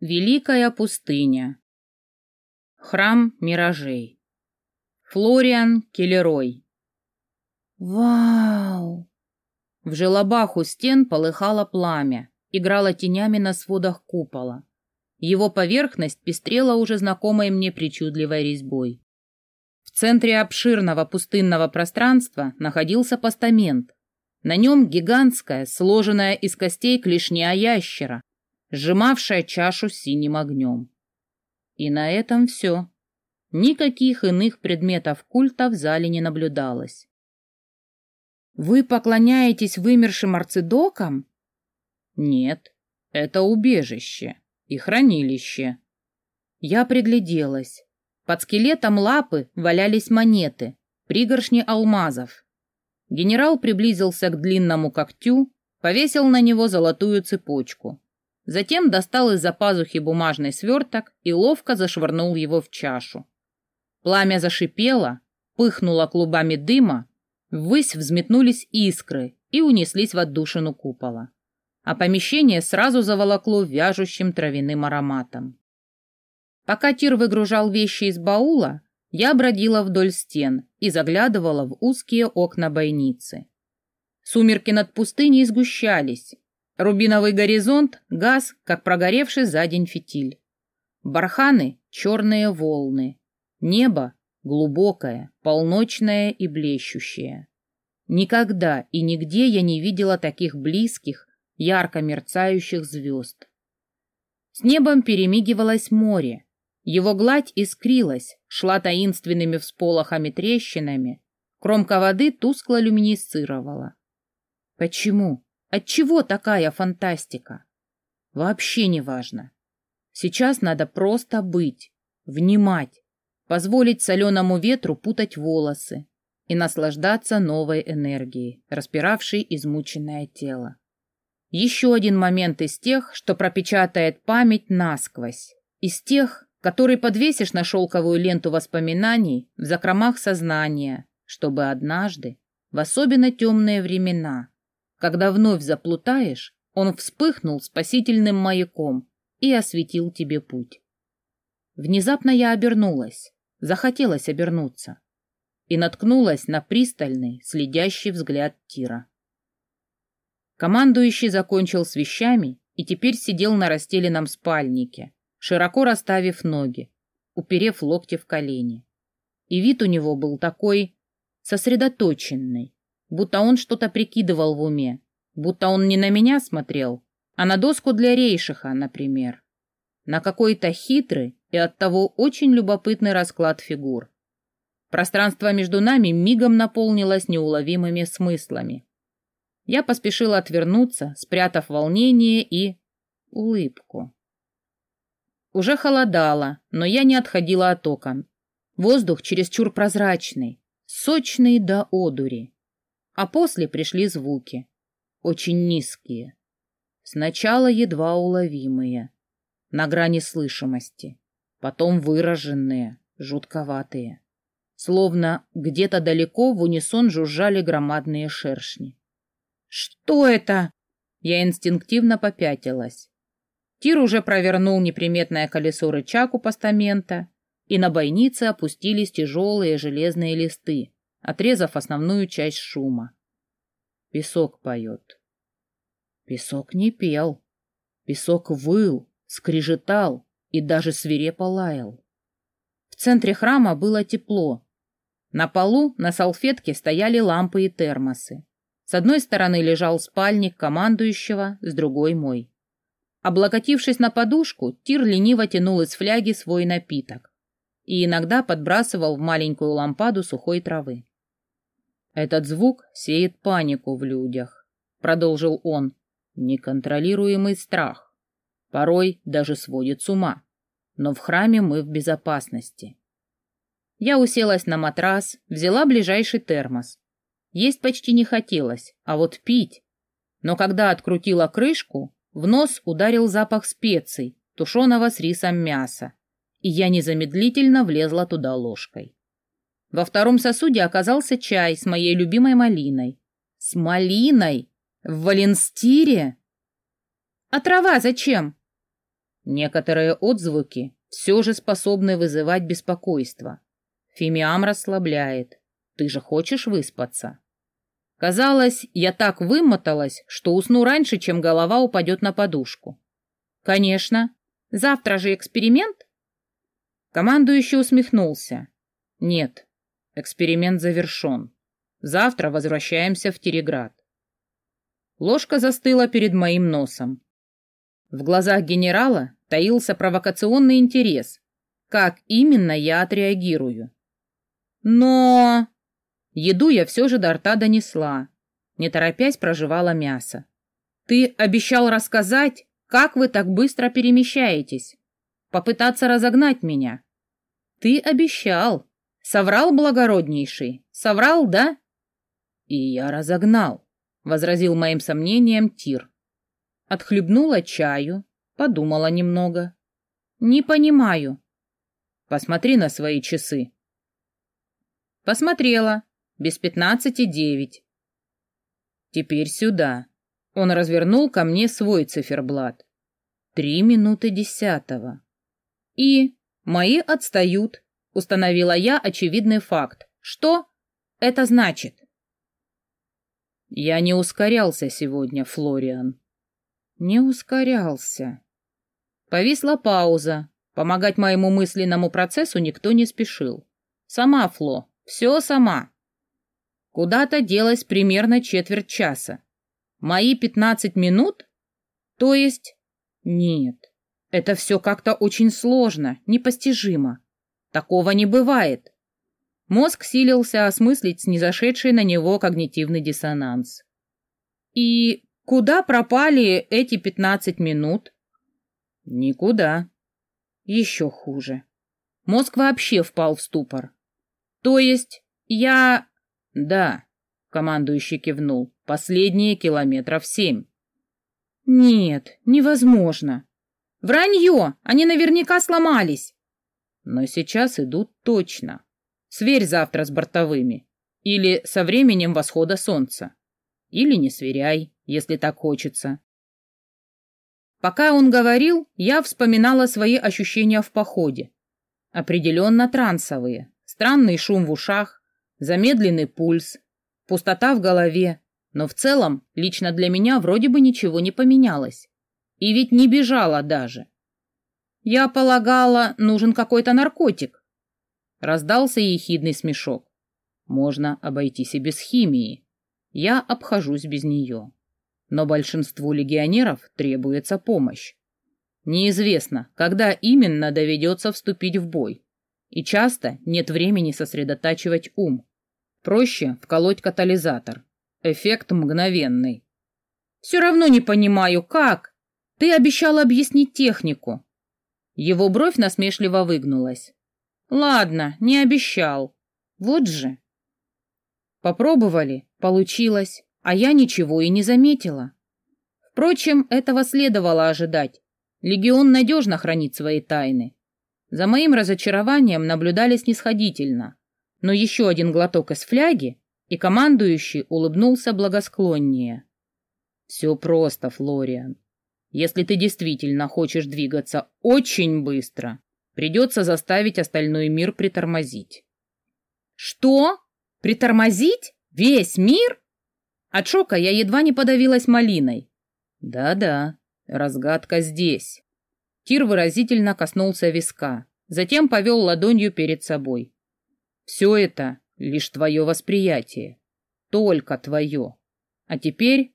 Великая пустыня. Храм миражей. Флориан Келлерой. Вау! В желобах у стен полыхало пламя, играло тенями на сводах купола. Его поверхность пестрела уже знакомой мне причудливой резьбой. В центре обширного пустынного пространства находился постамент. На нем гигантская, сложенная из костей клешня ящера, сжимавшая чашу синим огнем. И на этом все. Никаких иных предметов культа в зале не наблюдалось. «Вы поклоняетесь вымершим арцидокам?» «Нет, это убежище и хранилище». Я пригляделась. Под скелетом лапы валялись монеты, пригоршни алмазов. Генерал приблизился к длинному когтю, повесил на него золотую цепочку. Затем достал из-за пазухи бумажный сверток и ловко зашвырнул его в чашу. Пламя зашипело, пыхнуло клубами дыма, ввысь взметнулись искры и унеслись в отдушину купола. А помещение сразу заволокло вяжущим травяным ароматом. Пока Тир выгружал вещи из баула, я бродила вдоль стен и заглядывала в узкие окна бойницы. Сумерки над пустыней сгущались, Рубиновый горизонт газ, как прогоревший за день фитиль. Барханы — черные волны. Небо — глубокое, полночное и блещущее. Никогда и нигде я не видела таких близких, ярко мерцающих звезд. С небом перемигивалось море. Его гладь искрилась, шла таинственными всполохами-трещинами. Кромка воды тускло люминесцировала. Почему? Отчего такая фантастика? Вообще не важно. Сейчас надо просто быть, внимать, позволить соленому ветру путать волосы и наслаждаться новой энергией, распиравшей измученное тело. Еще один момент из тех, что пропечатает память насквозь, из тех, который подвесишь на шелковую ленту воспоминаний в закромах сознания, чтобы однажды, в особенно темные времена, когда вновь заплутаешь, он вспыхнул спасительным маяком и осветил тебе путь. Внезапно я обернулась, захотелось обернуться, и наткнулась на пристальный, следящий взгляд Тира. Командующий закончил с вещами и теперь сидел на расстеленном спальнике, широко расставив ноги, уперев локти в колени. И вид у него был такой сосредоточенный, будто он что-то прикидывал в уме, будто он не на меня смотрел, а на доску для рейшиха, например. На какой-то хитрый и оттого очень любопытный расклад фигур. Пространство между нами мигом наполнилось неуловимыми смыслами. Я поспешила отвернуться, спрятав волнение и улыбку. Уже холодало, но я не отходила от окон. Воздух чересчур прозрачный, сочный до одури а после пришли звуки, очень низкие, сначала едва уловимые, на грани слышимости, потом выраженные, жутковатые, словно где-то далеко в унисон жужжали громадные шершни. «Что это?» Я инстинктивно попятилась. Тир уже провернул неприметное колесо рычаг у постамента, и на бойнице опустились тяжелые железные листы, отрезав основную часть шума. Песок поет. Песок не пел. Песок выл, скрежетал и даже свирепо лаял. В центре храма было тепло. На полу на салфетке стояли лампы и термосы. С одной стороны лежал спальник командующего, с другой мой. Облокотившись на подушку, Тир лениво тянул из фляги свой напиток и иногда подбрасывал в маленькую лампаду сухой травы. Этот звук сеет панику в людях, продолжил он. Неконтролируемый страх. Порой даже сводит с ума. Но в храме мы в безопасности. Я уселась на матрас, взяла ближайший термос. Есть почти не хотелось, а вот пить. Но когда открутила крышку, в нос ударил запах специй, тушеного с рисом мяса, и я незамедлительно влезла туда ложкой. Во втором сосуде оказался чай с моей любимой малиной. С малиной? В Валенстире? А трава зачем? Некоторые отзвуки все же способны вызывать беспокойство. Фимиам расслабляет. Ты же хочешь выспаться? Казалось, я так вымоталась, что усну раньше, чем голова упадет на подушку. Конечно. Завтра же эксперимент? Командующий усмехнулся. Нет, эксперимент завершен. Завтра возвращаемся в Тереград. Ложка застыла перед моим носом. В глазах генерала таился провокационный интерес. Как именно я отреагирую? Но... Еду я все же до рта донесла. Не торопясь проживала мясо. Ты обещал рассказать, как вы так быстро перемещаетесь. Попытаться разогнать меня. Ты обещал. Соврал благороднейший. Соврал, да? И я разогнал, возразил моим сомнением Тир. Отхлебнула чаю, подумала немного. Не понимаю. Посмотри на свои часы. Посмотрела. Без пятнадцати девять. Теперь сюда. Он развернул ко мне свой циферблат. Три минуты десятого. И мои отстают, установила я очевидный факт. Что это значит? Я не ускорялся сегодня, Флориан. Не ускорялся. Повисла пауза. Помогать моему мысленному процессу никто не спешил. Сама, Фло, все сама. Куда-то делась примерно четверть часа. Мои пятнадцать минут? То есть... Нет, это все как-то очень сложно, непостижимо. Такого не бывает. Мозг силился осмыслить снизошедший на него когнитивный диссонанс. И куда пропали эти пятнадцать минут? Никуда. Еще хуже. Мозг вообще впал в ступор. То есть я... Да, командующий кивнул. Последние километров семь. Нет, невозможно. Вранье! Они наверняка сломались. Но сейчас идут точно. Сверь завтра с бортовыми. Или со временем восхода солнца. Или не сверяй, если так хочется. Пока он говорил, я вспоминала свои ощущения в походе. Определенно трансовые. Странный шум в ушах, замедленный пульс, пустота в голове. Но в целом, лично для меня вроде бы ничего не поменялось. И ведь не бежала даже. Я полагала, нужен какой-то наркотик. Раздался ехидный смешок. Можно обойтись и без химии. Я обхожусь без нее но большинству легионеров требуется помощь. Неизвестно, когда именно доведется вступить в бой, и часто нет времени сосредотачивать ум. Проще вколоть катализатор. Эффект мгновенный. Все равно не понимаю, как? Ты обещал объяснить технику. Его бровь насмешливо выгнулась. Ладно, не обещал. Вот же. Попробовали, получилось а я ничего и не заметила. Впрочем, этого следовало ожидать. Легион надежно хранит свои тайны. За моим разочарованием наблюдали снисходительно, но еще один глоток из фляги, и командующий улыбнулся благосклоннее. «Все просто, Флориан. Если ты действительно хочешь двигаться очень быстро, придется заставить остальной мир притормозить». «Что? Притормозить? Весь мир?» От шока я едва не подавилась малиной. Да-да, разгадка здесь. Тир выразительно коснулся виска, затем повел ладонью перед собой. Все это лишь твое восприятие. Только твое. А теперь...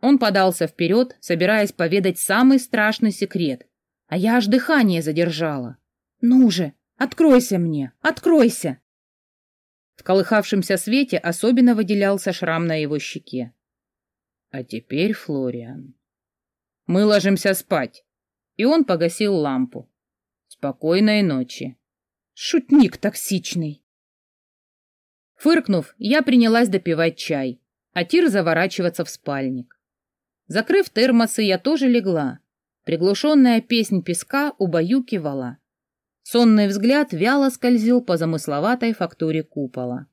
Он подался вперед, собираясь поведать самый страшный секрет. А я аж дыхание задержала. «Ну же, откройся мне, откройся!» В колыхавшемся свете особенно выделялся шрам на его щеке. А теперь, Флориан, мы ложимся спать. И он погасил лампу. Спокойной ночи. Шутник токсичный. Фыркнув, я принялась допивать чай, а Тир заворачиваться в спальник. Закрыв термосы, я тоже легла. Приглушенная песнь песка убаюкивала, Сонный взгляд вяло скользил по замысловатой фактуре купола.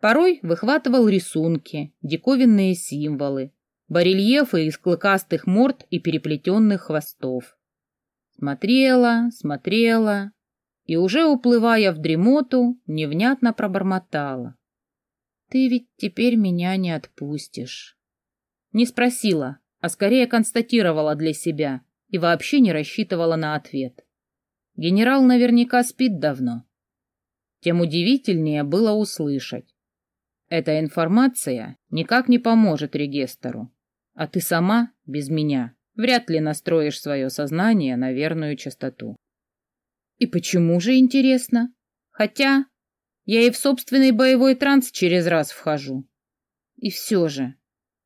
Порой выхватывал рисунки, диковинные символы, барельефы из клыкастых морд и переплетенных хвостов. Смотрела, смотрела и уже уплывая в дремоту, невнятно пробормотала. «Ты ведь теперь меня не отпустишь». Не спросила, а скорее констатировала для себя и вообще не рассчитывала на ответ. Генерал наверняка спит давно. Тем удивительнее было услышать. Эта информация никак не поможет регистру, а ты сама, без меня, вряд ли настроишь свое сознание на верную частоту. И почему же, интересно? Хотя я и в собственный боевой транс через раз вхожу. И все же,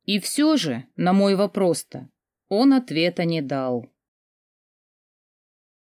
и все же, на мой вопрос-то, он ответа не дал.